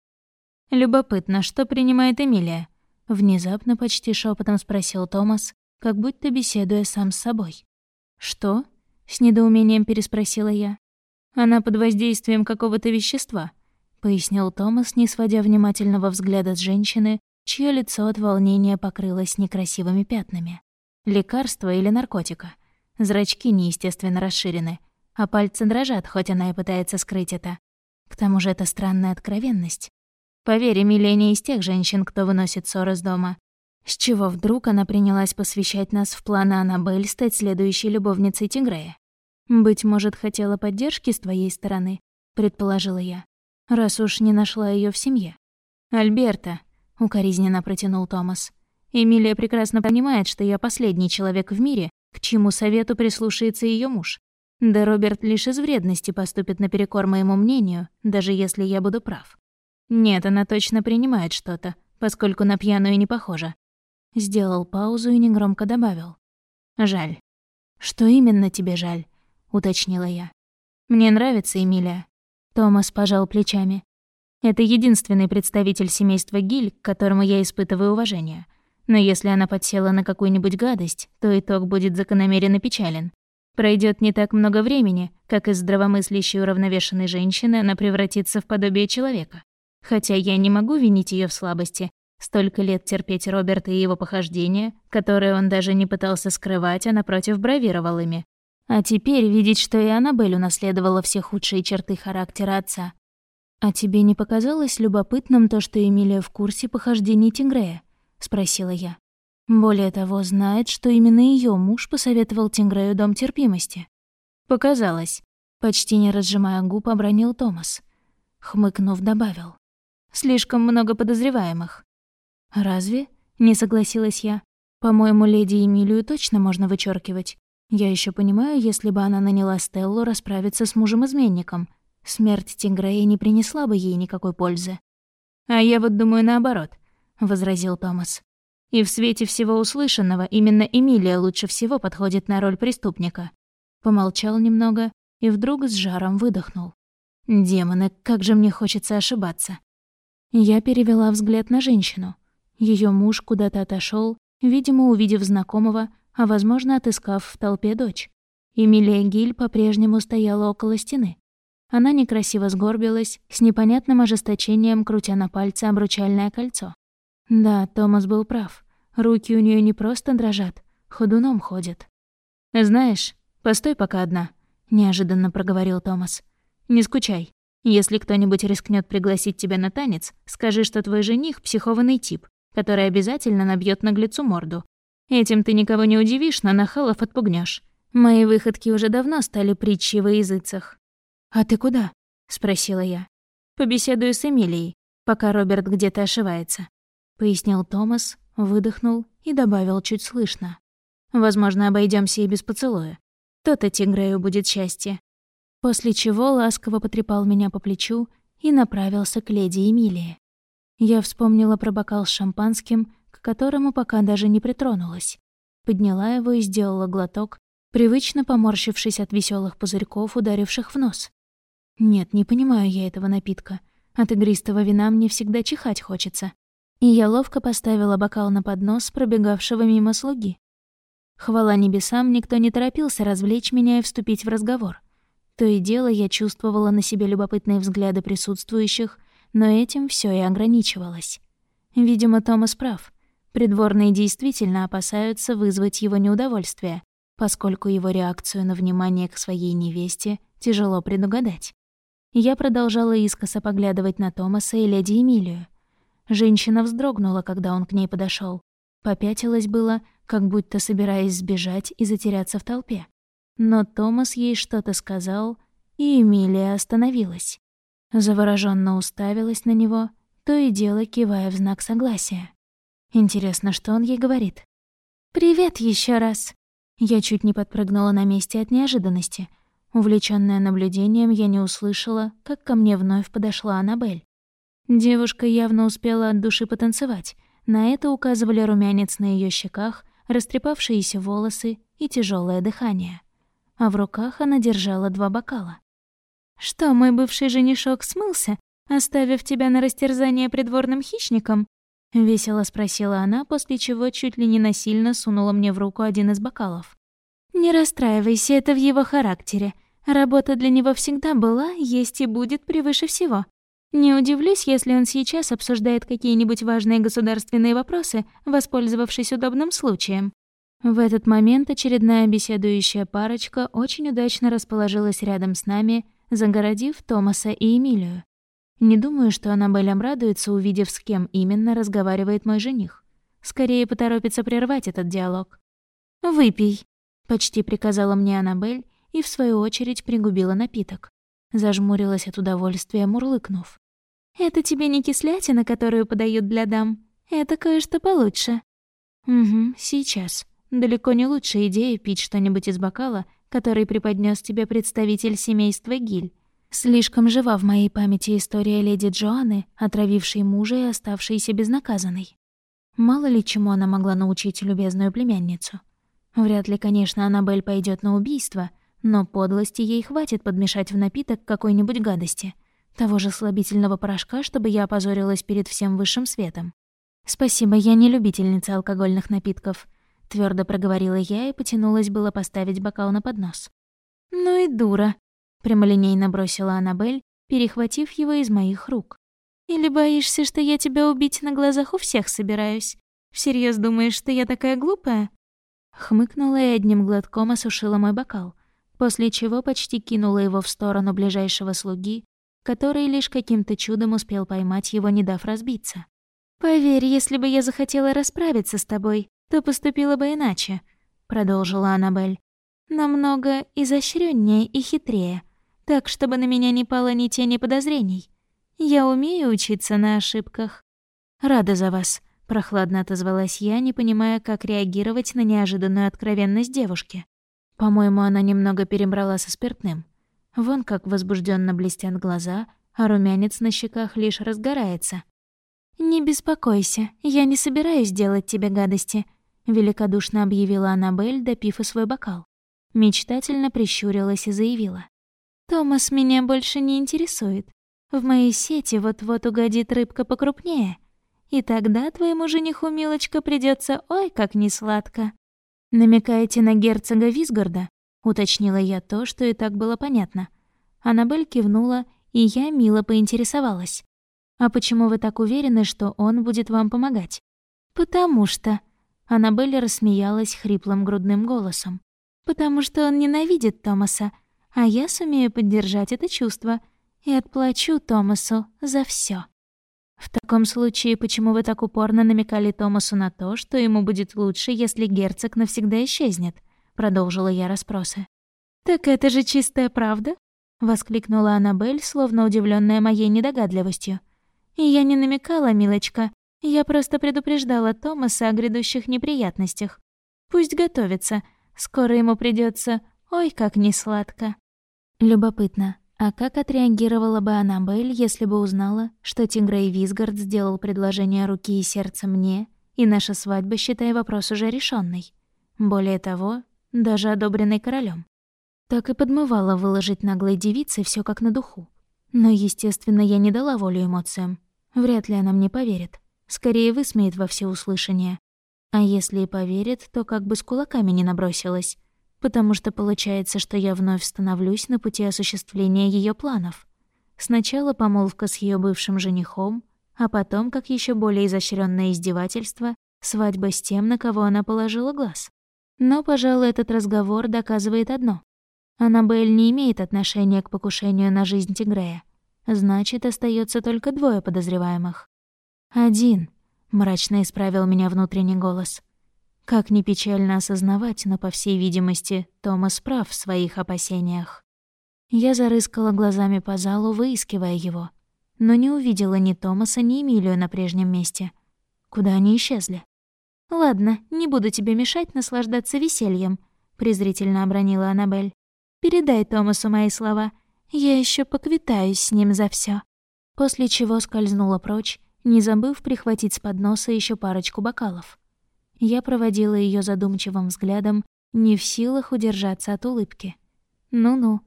«Любопытно, что принимает Эмилия?» Внезапно почти шепотом спросил Томас, как будто беседуя сам с собой. «Что?» С недоумением переспросила я. «Она под воздействием какого-то вещества», — пояснил Томас, не сводя внимательного взгляда с женщины, чье лицо от волнения покрылось некрасивыми пятнами. «Лекарство или наркотика?» Зрачки неестественно расширены, а пальцы дрожат, хоть она и пытается скрыть это. К тому же это странная откровенность. Поверь, Эмилия из тех женщин, кто выносит ссоры с дома. С чего вдруг она принялась посвящать нас в планы Аннабель стать следующей любовницей Тигрея? «Быть может, хотела поддержки с твоей стороны», — предположила я, раз уж не нашла ее в семье. «Альберта», — укоризненно протянул Томас, «Эмилия прекрасно понимает, что я последний человек в мире, к чему совету прислушается ее муж. Да Роберт лишь из вредности поступит наперекор моему мнению, даже если я буду прав. Нет, она точно принимает что-то, поскольку на пьяную не похожа. Сделал паузу и негромко добавил. «Жаль». «Что именно тебе жаль?» — уточнила я. «Мне нравится Эмилия». Томас пожал плечами. «Это единственный представитель семейства Гиль, к которому я испытываю уважение. Но если она подсела на какую-нибудь гадость, то итог будет закономерен и печален. Пройдет не так много времени, как из здравомыслящей уравновешенной женщины она превратится в подобие человека. Хотя я не могу винить ее в слабости. Столько лет терпеть Роберта и его похождения, которые он даже не пытался скрывать, а напротив бравировал ими. А теперь видеть, что и Аннабель унаследовала все худшие черты характера отца. «А тебе не показалось любопытным то, что Эмилия в курсе похождений Тингрея?» — спросила я. Более того, знает, что именно ее муж посоветовал Тингрею дом терпимости. Показалось. Почти не разжимая губ, обронил Томас. Хмыкнув, добавил. Слишком много подозреваемых. Разве? Не согласилась я. По-моему, леди Эмилию точно можно вычеркивать. Я еще понимаю, если бы она наняла Стеллу расправиться с мужем-изменником. Смерть Тингрея не принесла бы ей никакой пользы. «А я вот думаю наоборот», — возразил Томас. И в свете всего услышанного именно Эмилия лучше всего подходит на роль преступника. Помолчал немного и вдруг с жаром выдохнул. «Демоны, как же мне хочется ошибаться!» Я перевела взгляд на женщину. Ее муж куда-то отошел, видимо, увидев знакомого, а, возможно, отыскав в толпе дочь. Эмилия Гиль по-прежнему стояла около стены. Она некрасиво сгорбилась, с непонятным ожесточением крутя на пальце обручальное кольцо. Да, Томас был прав. Руки у нее не просто дрожат, ходуном ходят. «Знаешь, постой пока одна», — неожиданно проговорил Томас. «Не скучай. Если кто-нибудь рискнет пригласить тебя на танец, скажи, что твой жених — психованный тип, который обязательно набьет наглецу морду. Этим ты никого не удивишь, но нахалов отпугнешь. Мои выходки уже давно стали притчей во языцах». «А ты куда?» — спросила я. «Побеседую с Эмилией, пока Роберт где-то ошивается пояснил Томас, выдохнул и добавил чуть слышно. Возможно, обойдемся и без поцелуя. То-то Тигрею будет счастье. После чего ласково потрепал меня по плечу и направился к леди Эмилии. Я вспомнила про бокал с шампанским, которому пока даже не притронулась. Подняла его и сделала глоток, привычно поморщившись от веселых пузырьков, ударивших в нос. Нет, не понимаю я этого напитка. От игристого вина мне всегда чихать хочется и я ловко поставила бокал на поднос пробегавшего мимо слуги. Хвала небесам, никто не торопился развлечь меня и вступить в разговор. То и дело я чувствовала на себе любопытные взгляды присутствующих, но этим все и ограничивалось. Видимо, Томас прав. Придворные действительно опасаются вызвать его неудовольствие, поскольку его реакцию на внимание к своей невесте тяжело предугадать. Я продолжала искоса поглядывать на Томаса и леди Эмилию. Женщина вздрогнула, когда он к ней подошел. Попятилась было, как будто собираясь сбежать и затеряться в толпе. Но Томас ей что-то сказал, и Эмилия остановилась. Завороженно уставилась на него, то и дело кивая в знак согласия. Интересно, что он ей говорит? «Привет еще раз!» Я чуть не подпрыгнула на месте от неожиданности. Увлечённая наблюдением, я не услышала, как ко мне вновь подошла Аннабель. Девушка явно успела от души потанцевать. На это указывали румянец на ее щеках, растрепавшиеся волосы и тяжелое дыхание. А в руках она держала два бокала. «Что, мой бывший женишок смылся, оставив тебя на растерзание придворным хищникам?» — весело спросила она, после чего чуть ли не насильно сунула мне в руку один из бокалов. «Не расстраивайся, это в его характере. Работа для него всегда была, есть и будет превыше всего. Не удивлюсь, если он сейчас обсуждает какие-нибудь важные государственные вопросы, воспользовавшись удобным случаем. В этот момент очередная беседующая парочка очень удачно расположилась рядом с нами, загородив Томаса и Эмилию. Не думаю, что Аннабель обрадуется, увидев, с кем именно разговаривает мой жених. Скорее поторопится прервать этот диалог. «Выпей», — почти приказала мне Аннабель и, в свою очередь, пригубила напиток. Зажмурилась от удовольствия, мурлыкнув. «Это тебе не кислятина, которую подают для дам. Это кое-что получше». «Угу, сейчас. Далеко не лучшая идея пить что-нибудь из бокала, который преподнес тебе представитель семейства Гиль. Слишком жива в моей памяти история леди Джоанны, отравившей мужа и оставшейся безнаказанной. Мало ли чему она могла научить любезную племянницу. Вряд ли, конечно, Аннабель пойдет на убийство, но подлости ей хватит подмешать в напиток какой-нибудь гадости. Того же слабительного порошка, чтобы я опозорилась перед всем высшим светом. «Спасибо, я не любительница алкогольных напитков», — твердо проговорила я и потянулась было поставить бокал на поднос. «Ну и дура», — прямолинейно бросила Аннабель, перехватив его из моих рук. «Или боишься, что я тебя убить на глазах у всех собираюсь? Всерьез думаешь, что я такая глупая?» Хмыкнула и одним глотком осушила мой бокал, после чего почти кинула его в сторону ближайшего слуги, который лишь каким-то чудом успел поймать его, не дав разбиться. «Поверь, если бы я захотела расправиться с тобой, то поступила бы иначе», — продолжила Аннабель. «Намного изощреннее и хитрее, так, чтобы на меня не пало ни тени подозрений. Я умею учиться на ошибках». «Рада за вас», — прохладно отозвалась я, не понимая, как реагировать на неожиданную откровенность девушки. По-моему, она немного перебрала со спиртным. Вон как возбужденно блестят глаза, а румянец на щеках лишь разгорается. «Не беспокойся, я не собираюсь делать тебе гадости», — великодушно объявила Аннабель, допив и свой бокал. Мечтательно прищурилась и заявила. «Томас меня больше не интересует. В моей сети вот-вот угодит рыбка покрупнее. И тогда твоему жениху, милочка, придется ой как несладко». «Намекаете на герцога Визгарда?» — уточнила я то, что и так было понятно. Аннабель кивнула, и я мило поинтересовалась. «А почему вы так уверены, что он будет вам помогать?» «Потому что...» Аннабель рассмеялась хриплым грудным голосом. «Потому что он ненавидит Томаса, а я сумею поддержать это чувство и отплачу Томасу за все. «В таком случае, почему вы так упорно намекали Томасу на то, что ему будет лучше, если герцог навсегда исчезнет?» — продолжила я расспросы. «Так это же чистая правда?» — воскликнула Аннабель, словно удивленная моей недогадливостью. «И я не намекала, милочка. Я просто предупреждала Томаса о грядущих неприятностях. Пусть готовится. Скоро ему придется, ой, как несладко. Любопытно, а как отреагировала бы Аннабель, если бы узнала, что Тигрей Визгард сделал предложение руки и сердца мне, и наша свадьба, считай, вопрос уже решенный. Более того, даже одобренный королем. Так и подмывала выложить наглой девице все как на духу. Но, естественно, я не дала волю эмоциям. Вряд ли она мне поверит. Скорее высмеет во всеуслышание. А если и поверит, то как бы с кулаками не набросилась. Потому что получается, что я вновь становлюсь на пути осуществления ее планов. Сначала помолвка с ее бывшим женихом, а потом, как еще более изощренное издевательство, свадьба с тем, на кого она положила глаз. Но, пожалуй, этот разговор доказывает одно. Аннабель не имеет отношения к покушению на жизнь Тигрея. Значит, остается только двое подозреваемых. «Один», — мрачно исправил меня внутренний голос. Как ни печально осознавать, но, по всей видимости, Томас прав в своих опасениях. Я зарыскала глазами по залу, выискивая его, но не увидела ни Томаса, ни Эмилию на прежнем месте. Куда они исчезли? «Ладно, не буду тебе мешать наслаждаться весельем», — презрительно обронила Аннабель. «Передай Томасу мои слова. Я еще поквитаюсь с ним за все. После чего скользнула прочь, не забыв прихватить с подноса еще парочку бокалов. Я проводила ее задумчивым взглядом, не в силах удержаться от улыбки. Ну-ну,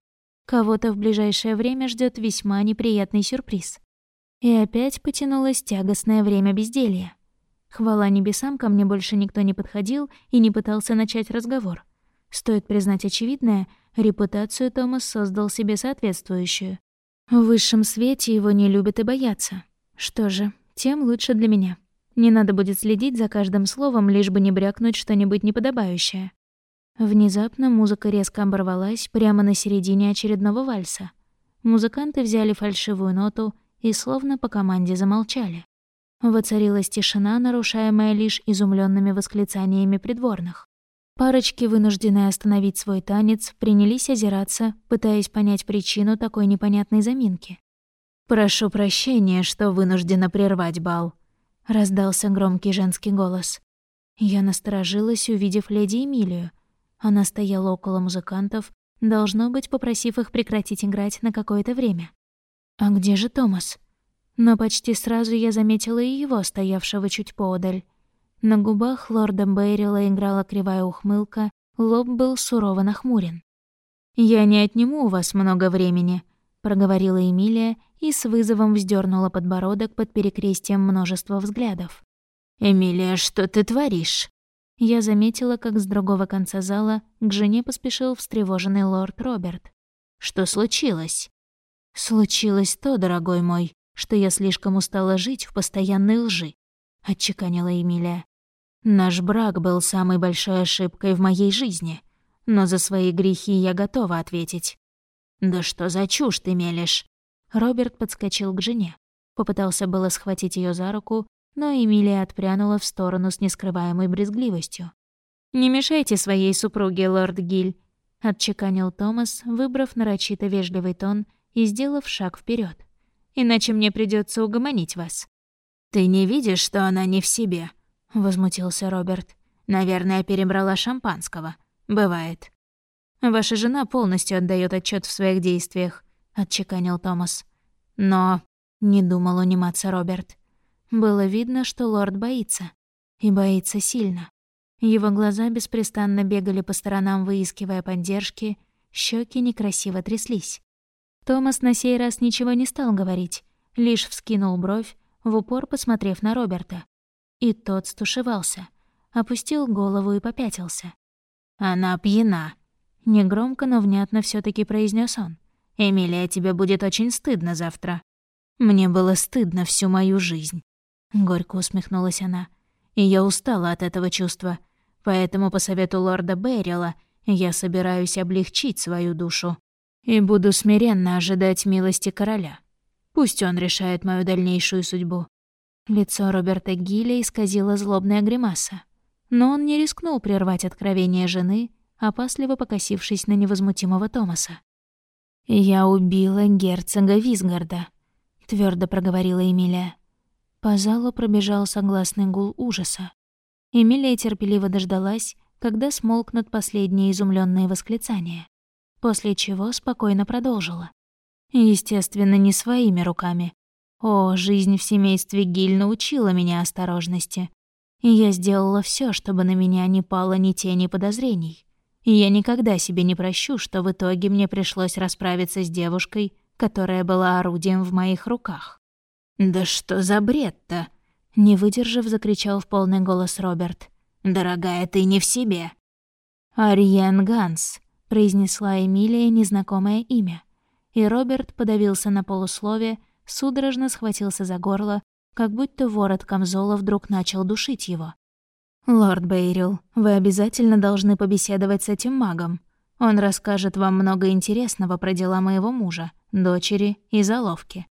кого-то в ближайшее время ждет весьма неприятный сюрприз. И опять потянулось тягостное время безделья. Хвала небесам, ко мне больше никто не подходил и не пытался начать разговор. Стоит признать очевидное, репутацию Томас создал себе соответствующую. В высшем свете его не любят и боятся. Что же, тем лучше для меня. Не надо будет следить за каждым словом, лишь бы не брякнуть что-нибудь неподобающее. Внезапно музыка резко оборвалась прямо на середине очередного вальса. Музыканты взяли фальшивую ноту и словно по команде замолчали. Воцарилась тишина, нарушаемая лишь изумленными восклицаниями придворных. Парочки, вынужденные остановить свой танец, принялись озираться, пытаясь понять причину такой непонятной заминки. «Прошу прощения, что вынуждена прервать бал», — раздался громкий женский голос. Я насторожилась, увидев леди Эмилию. Она стояла около музыкантов, должно быть, попросив их прекратить играть на какое-то время. «А где же Томас?» Но почти сразу я заметила и его, стоявшего чуть поодаль. На губах лорда Бейрила играла кривая ухмылка, лоб был сурово нахмурен. «Я не отниму у вас много времени», — проговорила Эмилия и с вызовом вздернула подбородок под перекрестием множества взглядов. «Эмилия, что ты творишь?» Я заметила, как с другого конца зала к жене поспешил встревоженный лорд Роберт. «Что случилось?» «Случилось то, дорогой мой, что я слишком устала жить в постоянной лжи», — отчеканила Эмилия. Наш брак был самой большой ошибкой в моей жизни, но за свои грехи я готова ответить. «Да что за чушь ты мелешь?» Роберт подскочил к жене. Попытался было схватить ее за руку, но Эмилия отпрянула в сторону с нескрываемой брезгливостью. «Не мешайте своей супруге, лорд Гиль», — отчеканил Томас, выбрав нарочито вежливый тон и сделав шаг вперед. «Иначе мне придется угомонить вас». «Ты не видишь, что она не в себе?» — возмутился Роберт. «Наверное, перебрала шампанского. Бывает». «Ваша жена полностью отдает отчет в своих действиях», — отчеканил Томас. «Но...» — не думал униматься Роберт. Было видно, что лорд боится. И боится сильно. Его глаза беспрестанно бегали по сторонам, выискивая поддержки, щеки некрасиво тряслись. Томас на сей раз ничего не стал говорить, лишь вскинул бровь, в упор посмотрев на Роберта. И тот стушевался, опустил голову и попятился. «Она пьяна», — негромко, но внятно все таки произнес он. «Эмилия, тебе будет очень стыдно завтра». «Мне было стыдно всю мою жизнь», — горько усмехнулась она. «И я устала от этого чувства, поэтому по совету лорда Беррила я собираюсь облегчить свою душу и буду смиренно ожидать милости короля. Пусть он решает мою дальнейшую судьбу. Лицо Роберта Гилля исказило злобная гримаса. Но он не рискнул прервать откровение жены, опасливо покосившись на невозмутимого Томаса. «Я убила герцога Визгарда», — твердо проговорила Эмилия. По залу пробежал согласный гул ужаса. Эмилия терпеливо дождалась, когда смолкнут последние изумленные восклицания, после чего спокойно продолжила. Естественно, не своими руками, о, жизнь в семействе Гиль научила меня осторожности. Я сделала все, чтобы на меня не пало ни тени подозрений. И я никогда себе не прощу, что в итоге мне пришлось расправиться с девушкой, которая была орудием в моих руках. «Да что за бред-то?» Не выдержав, закричал в полный голос Роберт. «Дорогая, ты не в себе!» «Ариен Ганс», — произнесла Эмилия незнакомое имя. И Роберт подавился на полуслове, судорожно схватился за горло, как будто ворот камзола вдруг начал душить его. «Лорд Бейрил, вы обязательно должны побеседовать с этим магом. Он расскажет вам много интересного про дела моего мужа, дочери и заловки».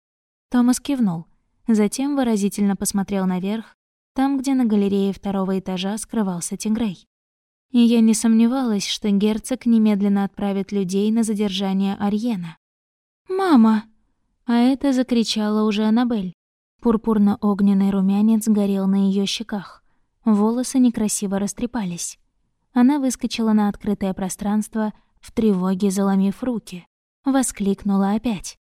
Томас кивнул, затем выразительно посмотрел наверх, там, где на галерее второго этажа скрывался Тигрей. И я не сомневалась, что герцог немедленно отправит людей на задержание Арьена. «Мама!» А это закричала уже Аннабель. Пурпурно-огненный румянец горел на ее щеках. Волосы некрасиво растрепались. Она выскочила на открытое пространство, в тревоге заломив руки. Воскликнула опять.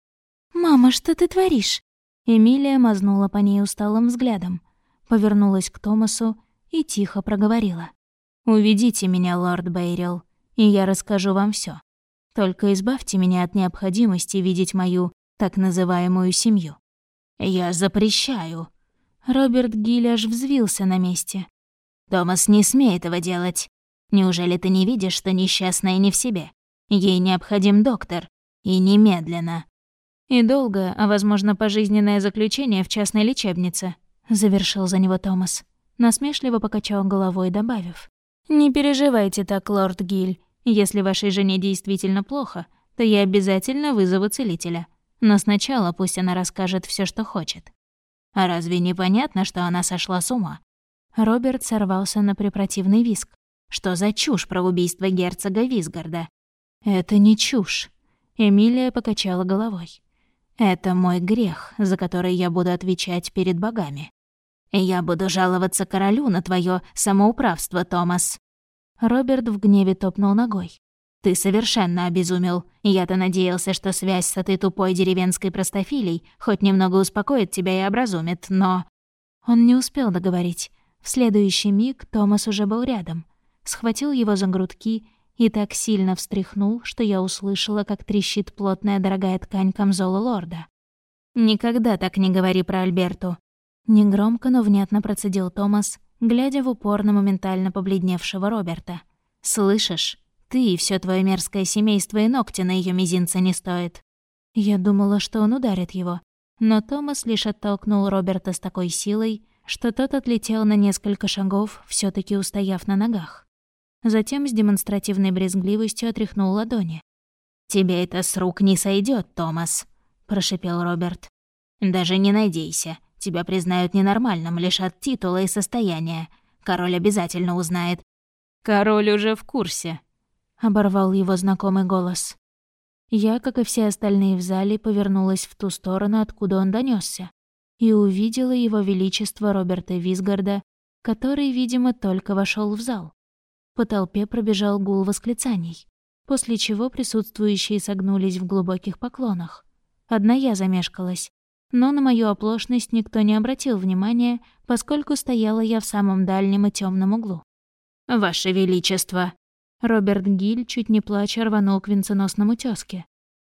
«Мама, что ты творишь?» Эмилия мазнула по ней усталым взглядом, повернулась к Томасу и тихо проговорила. «Уведите меня, лорд Бейрил, и я расскажу вам все. Только избавьте меня от необходимости видеть мою так называемую семью. Я запрещаю. Роберт Гиль взвился на месте. Томас, не смей этого делать. Неужели ты не видишь, что несчастная не в себе? Ей необходим доктор. И немедленно. И долго, а возможно, пожизненное заключение в частной лечебнице, завершил за него Томас. Насмешливо покачал головой, добавив. «Не переживайте так, лорд Гиль. Если вашей жене действительно плохо, то я обязательно вызову целителя. Но сначала пусть она расскажет все, что хочет». «А разве не понятно, что она сошла с ума?» Роберт сорвался на препротивный виск. «Что за чушь про убийство герцога Висгарда?» «Это не чушь». Эмилия покачала головой. «Это мой грех, за который я буду отвечать перед богами. Я буду жаловаться королю на твое самоуправство, Томас». Роберт в гневе топнул ногой. «Ты совершенно обезумел. Я-то надеялся, что связь с этой тупой деревенской простофилей хоть немного успокоит тебя и образумит, но...» Он не успел договорить. В следующий миг Томас уже был рядом. Схватил его за грудки и так сильно встряхнул, что я услышала, как трещит плотная дорогая ткань камзола лорда. «Никогда так не говори про Альберту», Негромко, но внятно процедил Томас, глядя в упор на моментально побледневшего Роберта. «Слышишь? Ты и все твое мерзкое семейство и ногти на ее мизинце не стоит». Я думала, что он ударит его, но Томас лишь оттолкнул Роберта с такой силой, что тот отлетел на несколько шагов, все таки устояв на ногах. Затем с демонстративной брезгливостью отряхнул ладони. «Тебе это с рук не сойдет, Томас», — прошипел Роберт. «Даже не надейся. Тебя признают ненормальным лишь от титула и состояния. Король обязательно узнает». «Король уже в курсе», — оборвал его знакомый голос. Я, как и все остальные в зале, повернулась в ту сторону, откуда он донесся, и увидела его величество Роберта Висгарда, который, видимо, только вошел в зал. По толпе пробежал гул восклицаний, после чего присутствующие согнулись в глубоких поклонах. Одна я замешкалась, но на мою оплошность никто не обратил внимания, поскольку стояла я в самом дальнем и темном углу. «Ваше Величество!» Роберт Гиль, чуть не плача, рванул к венценосному тёзке.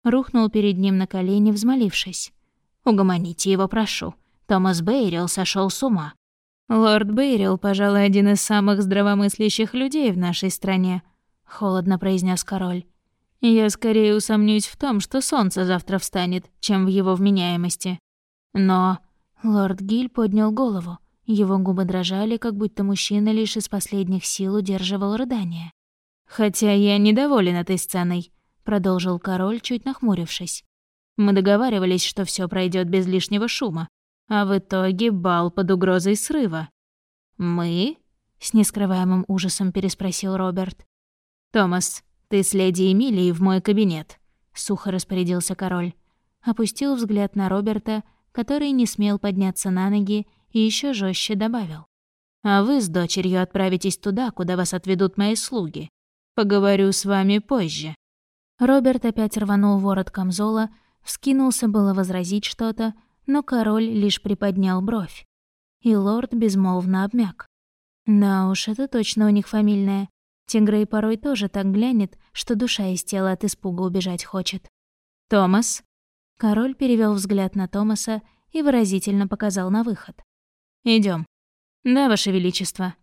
Рухнул перед ним на колени, взмолившись. «Угомоните его, прошу. Томас Бейрил сошел с ума». «Лорд Бейрил, пожалуй, один из самых здравомыслящих людей в нашей стране», — холодно произнес король. «Я скорее усомнюсь в том, что солнце завтра встанет, чем в его вменяемости. Но лорд Гиль поднял голову. Его губы дрожали, как будто мужчина лишь из последних сил удерживал рыдание. «Хотя я недоволен этой сценой», — продолжил король, чуть нахмурившись. «Мы договаривались, что все пройдет без лишнего шума, а в итоге бал под угрозой срыва». «Мы?» — с нескрываемым ужасом переспросил Роберт. «Томас, ты с леди Эмилией в мой кабинет», — сухо распорядился король. Опустил взгляд на Роберта, который не смел подняться на ноги и еще жестче добавил. «А вы с дочерью отправитесь туда, куда вас отведут мои слуги. Поговорю с вами позже». Роберт опять рванул ворот камзола, вскинулся было возразить что-то, но король лишь приподнял бровь. И лорд безмолвно обмяк. Да уж, это точно у них фамильное. Тигрей порой тоже так глянет, что душа из тела от испуга убежать хочет. «Томас?» Король перевел взгляд на Томаса и выразительно показал на выход. Идем. «Да, Ваше Величество».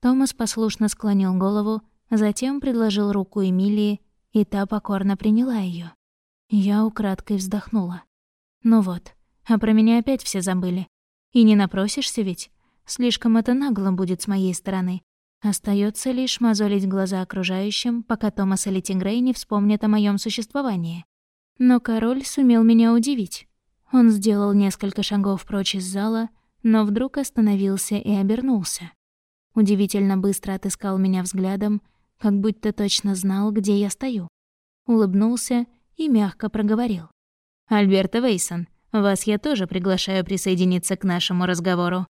Томас послушно склонил голову, затем предложил руку Эмилии, и та покорно приняла ее. Я украдкой вздохнула. «Ну вот, а про меня опять все забыли. И не напросишься ведь? Слишком это нагло будет с моей стороны. Остается лишь мозолить глаза окружающим, пока Томас или Тингрей не вспомнят о моем существовании. Но король сумел меня удивить. Он сделал несколько шагов прочь из зала, но вдруг остановился и обернулся. Удивительно быстро отыскал меня взглядом, как будто точно знал, где я стою. Улыбнулся и мягко проговорил. «Альберта Вейсон, вас я тоже приглашаю присоединиться к нашему разговору».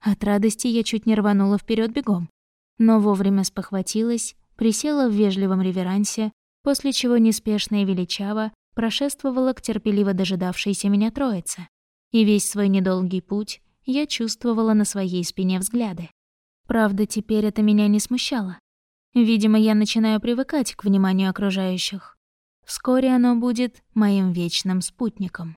От радости я чуть не рванула вперед бегом, но вовремя спохватилась, присела в вежливом реверансе, после чего неспешно и величаво прошествовала к терпеливо дожидавшейся меня троице. И весь свой недолгий путь я чувствовала на своей спине взгляды. Правда, теперь это меня не смущало. Видимо, я начинаю привыкать к вниманию окружающих. Вскоре оно будет моим вечным спутником.